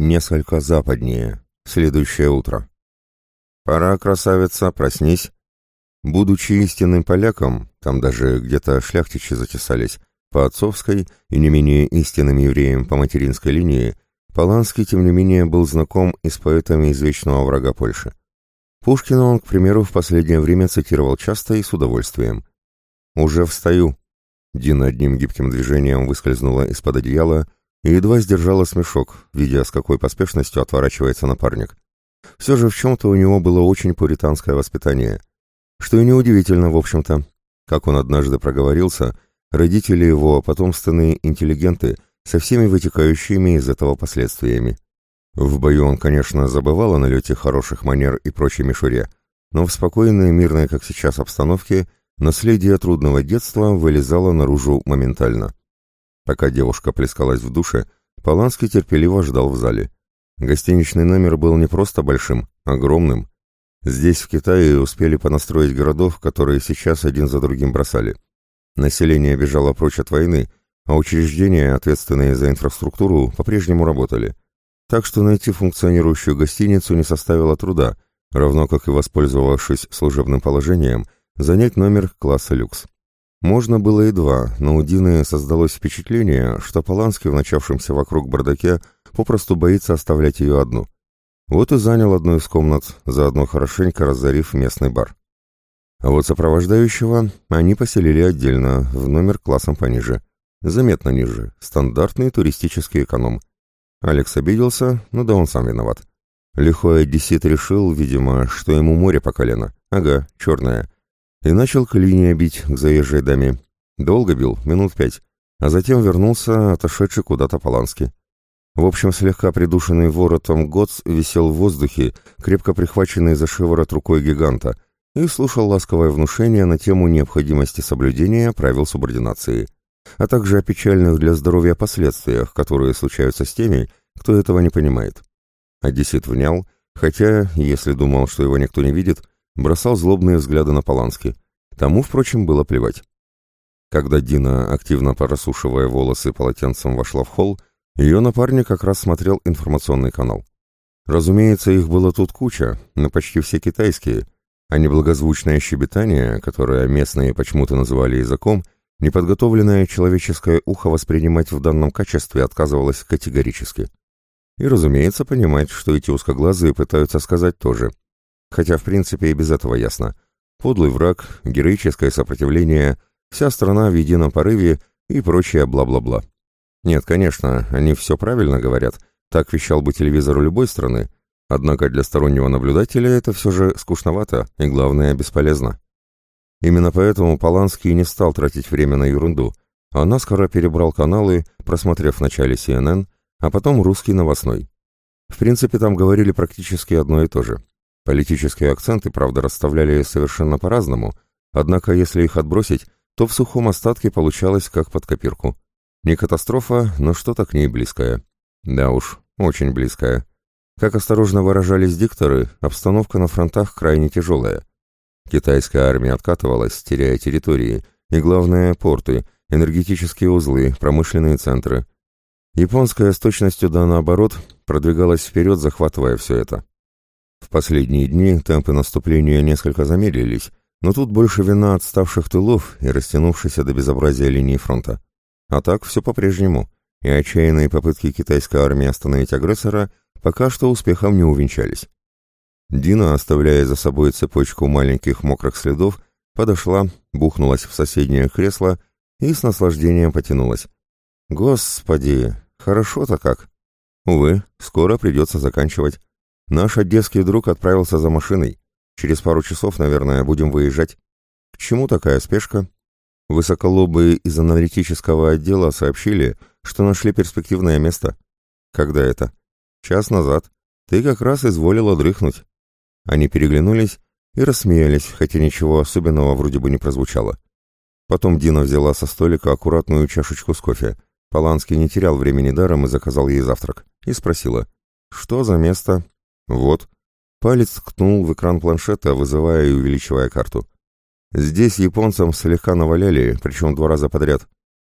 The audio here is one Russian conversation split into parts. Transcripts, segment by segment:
несколько западнее. Следующее утро. «Пора, красавица, проснись!» Будучи истинным поляком, там даже где-то шляхтичи затесались, по отцовской и не менее истинным евреям по материнской линии, Поланский, тем не менее, был знаком и с поэтами извечного врага Польши. Пушкина он, к примеру, в последнее время цитировал часто и с удовольствием. «Уже встаю». Дина одним гибким движением выскользнула из-под одеяла и едва сдержала смешок, видя, с какой поспешностью отворачивается напарник. Все же в чем-то у него было очень пуританское воспитание. Что и неудивительно, в общем-то. Как он однажды проговорился, родители его потомственные интеллигенты со всеми вытекающими из этого последствиями. В бою он, конечно, забывал о налете хороших манер и прочей мишуре, но в спокойной, мирной, как сейчас, обстановке наследие трудного детства вылезало наружу моментально. Пока девушка плескалась в душе, Поланский терпеливо ждал в зале. Гостиничный номер был не просто большим, огромным. Здесь, в Китае, успели понастроить городов, которые сейчас один за другим бросали. Население бежало прочь от войны, а учреждения, ответственные за инфраструктуру, по-прежнему работали. Так что найти функционирующую гостиницу не составило труда, равно как и воспользовавшись служебным положением, занять номер класса люкс. Можно было и два, но у Дины создалось впечатление, что Поланский в начавшемся вокруг бардаке попросту боится оставлять ее одну. Вот и занял одну из комнат, заодно хорошенько разорив местный бар. А вот сопровождающего они поселили отдельно, в номер классом пониже. Заметно ниже, стандартный туристический эконом. Алекс обиделся, ну да он сам виноват. Лихой одессит решил, видимо, что ему море по колено. Ага, черное и начал к линии бить к заезжей даме. Долго бил, минут пять, а затем вернулся, отошедший куда-то Полански. В общем, слегка придушенный воротом Гоц висел в воздухе, крепко прихваченный за шиворот рукой гиганта, и слушал ласковое внушение на тему необходимости соблюдения правил субординации, а также о печальных для здоровья последствиях, которые случаются с теми, кто этого не понимает. Одессит внял, хотя, если думал, что его никто не видит, бросал злобные взгляды на Полански. Тому, впрочем, было плевать. Когда Дина, активно порассушивая волосы полотенцем, вошла в холл, ее напарник как раз смотрел информационный канал. Разумеется, их было тут куча, но почти все китайские, а неблагозвучное щебетание, которое местные почему-то называли языком, неподготовленное человеческое ухо воспринимать в данном качестве отказывалось категорически. И, разумеется, понимать, что эти узкоглазые пытаются сказать тоже. Хотя, в принципе, и без этого ясно. Подлый враг, героическое сопротивление, вся страна в едином порыве и прочее бла-бла-бла. Нет, конечно, они все правильно говорят, так вещал бы телевизору любой страны, однако для стороннего наблюдателя это все же скучновато и, главное, бесполезно. Именно поэтому Поланский не стал тратить время на ерунду, а наскоро перебрал каналы, просмотрев вначале CNN, а потом русский новостной. В принципе, там говорили практически одно и то же. Политические акценты, правда, расставляли совершенно по-разному, однако если их отбросить, то в сухом остатке получалось как под копирку. Не катастрофа, но что-то к ней близкое. Да уж, очень близкое. Как осторожно выражались дикторы, обстановка на фронтах крайне тяжелая. Китайская армия откатывалась, теряя территории, и, главное, порты, энергетические узлы, промышленные центры. Японская с точностью да наоборот продвигалась вперед, захватывая все это. Последние дни темпы наступления несколько замедлились, но тут больше вина отставших тылов и растянувшейся до безобразия линии фронта. А так все по-прежнему, и отчаянные попытки китайской армии остановить агрессора пока что успехом не увенчались. Дина, оставляя за собой цепочку маленьких мокрых следов, подошла, бухнулась в соседнее кресло и с наслаждением потянулась. «Господи, хорошо-то как!» Увы, скоро придется заканчивать. Наш одесский друг отправился за машиной. Через пару часов, наверное, будем выезжать. К чему такая спешка? Высоколобые из аналитического отдела сообщили, что нашли перспективное место. Когда это? Час назад. Ты как раз изволила дрыхнуть. Они переглянулись и рассмеялись, хотя ничего особенного вроде бы не прозвучало. Потом Дина взяла со столика аккуратную чашечку с кофе. Поланский не терял времени даром и заказал ей завтрак. И спросила, что за место? Вот. Палец ткнул в экран планшета, вызывая и увеличивая карту. Здесь японцам слегка наваляли, причем два раза подряд.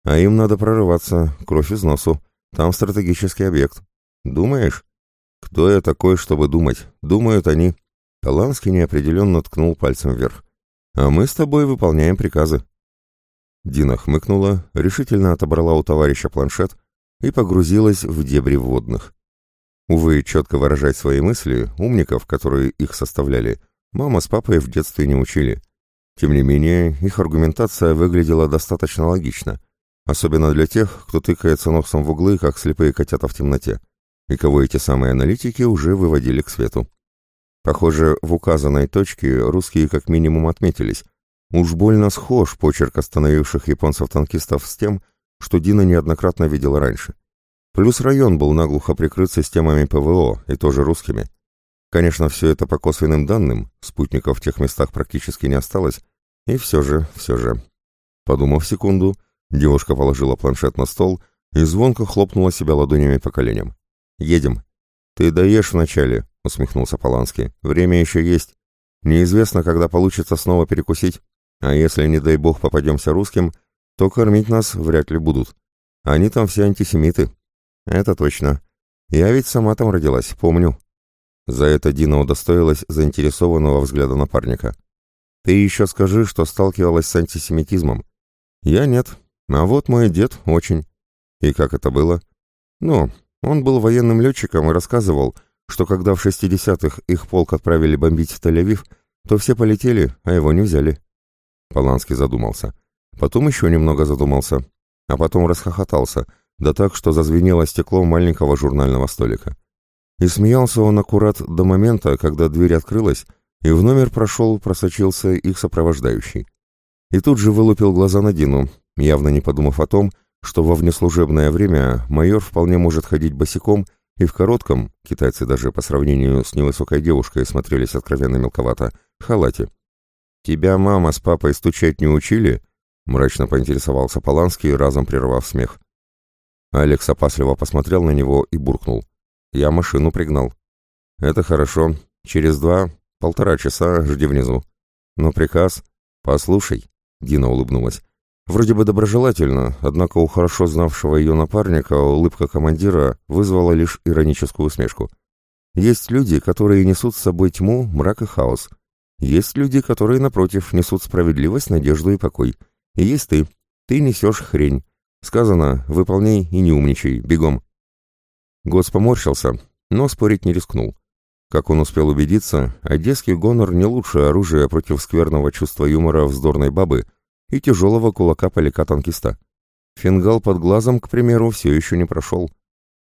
А им надо прорываться, кровь из носу. Там стратегический объект. Думаешь? Кто я такой, чтобы думать? Думают они. Поланский неопределенно ткнул пальцем вверх. А мы с тобой выполняем приказы. Дина хмыкнула, решительно отобрала у товарища планшет и погрузилась в дебри вводных. Увы, четко выражать свои мысли, умников, которые их составляли, мама с папой в детстве не учили. Тем не менее, их аргументация выглядела достаточно логично, особенно для тех, кто тыкается носом в углы, как слепые котята в темноте, и кого эти самые аналитики уже выводили к свету. Похоже, в указанной точке русские как минимум отметились, Уж больно схож почерк остановивших японцев-танкистов с тем, что Дина неоднократно видела раньше. Плюс район был наглухо прикрыт системами ПВО и тоже русскими. Конечно, все это по косвенным данным, спутников в тех местах практически не осталось, и все же, все же. Подумав секунду, девушка положила планшет на стол и звонко хлопнула себя ладонями по коленям. «Едем». «Ты даешь вначале», — усмехнулся Поланский. «Время еще есть. Неизвестно, когда получится снова перекусить. А если, не дай бог, попадемся русским, то кормить нас вряд ли будут. Они там все антисемиты. Это точно. Я ведь сама там родилась, помню. За это Дина удостоилась заинтересованного взгляда напарника. Ты еще скажи, что сталкивалась с антисемитизмом. Я нет. А вот мой дед очень. И как это было? Ну, он был военным летчиком и рассказывал, что когда в 60-х их полк отправили бомбить Тель-Авив, то все полетели, а его не взяли. Поланский задумался. Потом еще немного задумался, а потом расхохотался, да так, что зазвенело стекло маленького журнального столика. И смеялся он аккурат до момента, когда дверь открылась, и в номер прошел, просочился их сопровождающий. И тут же вылупил глаза на Дину, явно не подумав о том, что во внеслужебное время майор вполне может ходить босиком и в коротком, китайцы даже по сравнению с невысокой девушкой смотрелись откровенно мелковато, халате. «Тебя мама с папой стучать не учили?» — мрачно поинтересовался Поланский, разом прервав смех. Алекс опасливо посмотрел на него и буркнул. «Я машину пригнал». «Это хорошо. Через два, полтора часа жди внизу». «Но приказ...» «Послушай», — Дина улыбнулась. Вроде бы доброжелательно, однако у хорошо знавшего ее напарника улыбка командира вызвала лишь ироническую усмешку. «Есть люди, которые несут с собой тьму, мрак и хаос. Есть люди, которые, напротив, несут справедливость, надежду и покой. И есть ты. Ты несешь хрень. Сказано, выполняй и не умничай, бегом. Гос поморщился, но спорить не рискнул. Как он успел убедиться, одесский гонор не лучшее оружие против скверного чувства юмора вздорной бабы и тяжелого кулака поляка-танкиста. Фингал под глазом, к примеру, все еще не прошел.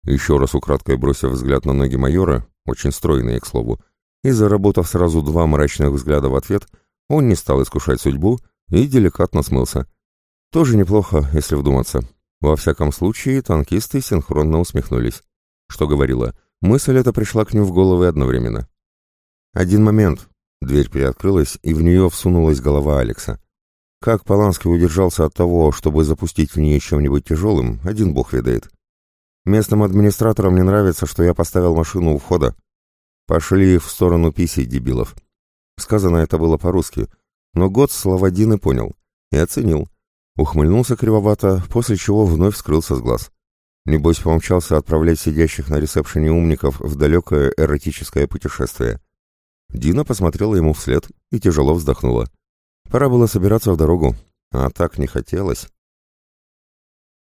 Еще раз украдкой бросив взгляд на ноги майора, очень стройные, к слову, и, заработав сразу два мрачных взгляда в ответ, он не стал искушать судьбу и деликатно смылся. Тоже неплохо, если вдуматься. Во всяком случае, танкисты синхронно усмехнулись. Что говорила, мысль эта пришла к ним в голову одновременно. Один момент. Дверь приоткрылась, и в нее всунулась голова Алекса. Как Поланский удержался от того, чтобы запустить в нее чем-нибудь тяжелым, один бог ведает. Местным администраторам не нравится, что я поставил машину у входа. Пошли в сторону писи, дебилов. Сказано это было по-русски, но год слова Дины понял и оценил. Ухмыльнулся кривовато, после чего вновь скрылся с глаз. Небось, помчался отправлять сидящих на ресепшене умников в далекое эротическое путешествие. Дина посмотрела ему вслед и тяжело вздохнула. Пора было собираться в дорогу, а так не хотелось.